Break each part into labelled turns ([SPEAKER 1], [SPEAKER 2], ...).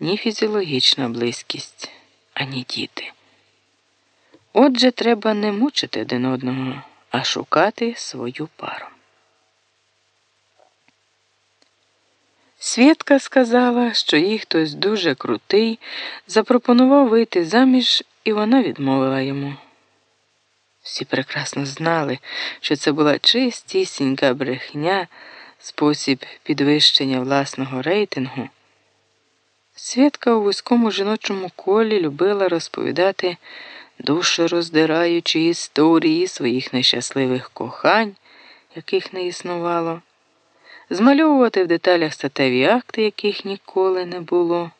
[SPEAKER 1] ні фізіологічна близькість, ані діти. Отже, треба не мучити один одного, а шукати свою пару. Свідка сказала, що їй хтось дуже крутий, запропонував вийти заміж, і вона відмовила йому. Всі прекрасно знали, що це була чистісінька брехня, спосіб підвищення власного рейтингу. Свідка у вузькому жіночому колі любила розповідати душероздираючі історії своїх нещасливих кохань, яких не існувало змальовувати в деталях статеві акти, яких ніколи не було,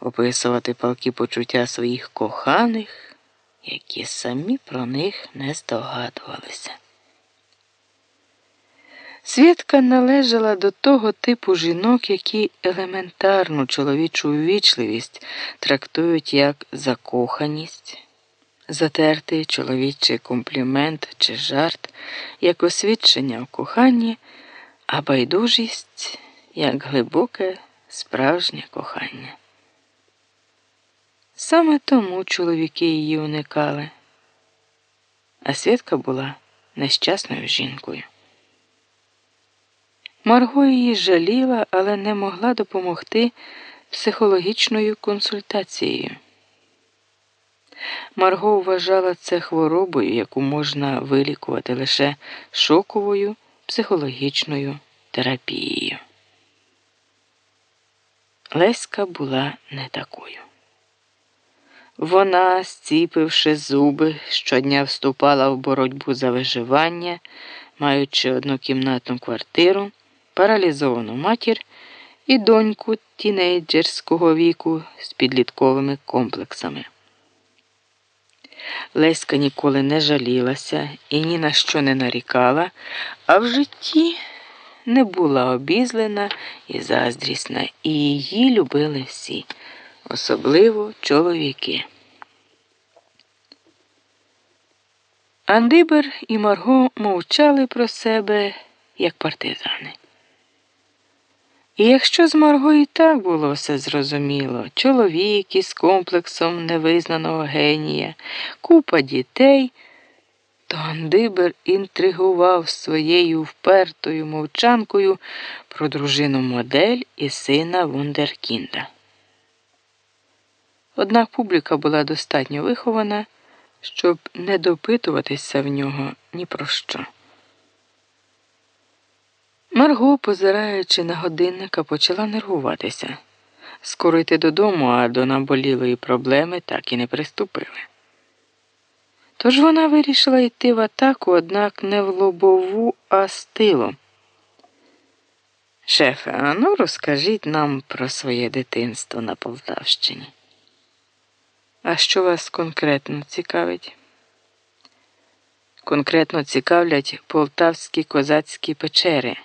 [SPEAKER 1] описувати палки почуття своїх коханих, які самі про них не здогадувалися. Свідка належала до того типу жінок, які елементарну чоловічу ввічливість трактують як закоханість, затертий чоловічий комплімент чи жарт, як освідчення в коханні а байдужість як глибоке справжнє кохання. Саме тому чоловіки її уникали, а Свідка була нещасною жінкою. Марго її жаліла, але не могла допомогти психологічною консультацією. Марго вважала це хворобою, яку можна вилікувати лише шоковою психологічною терапією. Леська була не такою. Вона, зціпивши зуби, щодня вступала в боротьбу за виживання, маючи однокімнатну квартиру, паралізовану матір і доньку тінейджерського віку з підлітковими комплексами. Леська ніколи не жалілася і ні на що не нарікала, а в житті не була обізлена і заздрісна, і її любили всі, особливо чоловіки. Андибер і Марго мовчали про себе як партизани. І якщо з Марго і так було все зрозуміло, чоловік із комплексом невизнаного генія, купа дітей, то Андибер інтригував своєю впертою мовчанкою про дружину модель і сина Вундеркінда. Однак публіка була достатньо вихована, щоб не допитуватися в нього ні про що. Марго, позираючи на годинника, почала нервуватися. Скоро йти додому, а до наболілої проблеми так і не приступили. Тож вона вирішила йти в атаку, однак не в лобову, а з тилом. Шефе, а ну розкажіть нам про своє дитинство на Полтавщині. А що вас конкретно цікавить? Конкретно цікавлять полтавські козацькі печери.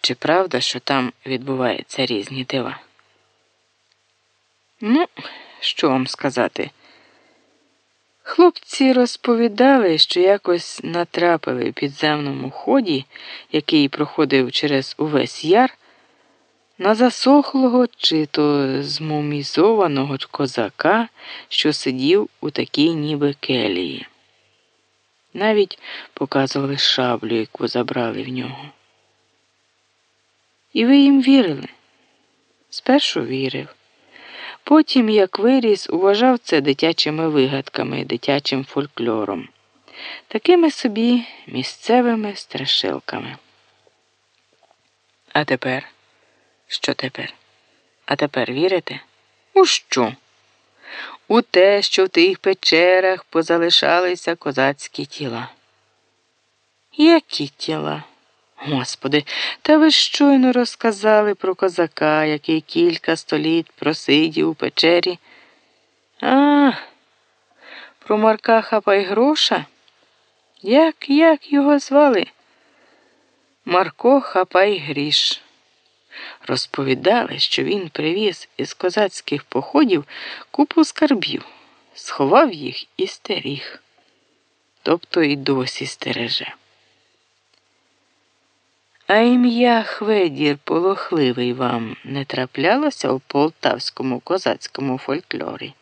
[SPEAKER 1] Чи правда, що там відбуваються різні дива? Ну, що вам сказати? Хлопці розповідали, що якось натрапили в підземному ході, який проходив через увесь яр, на засохлого чи то змумізованого козака, що сидів у такій ніби келії. Навіть показували шаблю, яку забрали в нього. І ви їм вірили? Спершу вірив. Потім, як виріс, уважав це дитячими вигадками, дитячим фольклором, такими собі місцевими страшилками. А тепер? Що тепер? А тепер вірите? У що? У те, що в тих печерах позалишалися козацькі тіла. Які тіла? Господи, та ви щойно розказали про козака, який кілька століть просидів у печері. А, про Марка Хапайгроша? Як, як його звали? Марко Хапайгріш. Розповідали, що він привіз із козацьких походів купу скарбів, сховав їх і стеріг, тобто і досі стереже. А ім'я Хведір Полохливий вам не траплялося у полтавському козацькому фольклорі?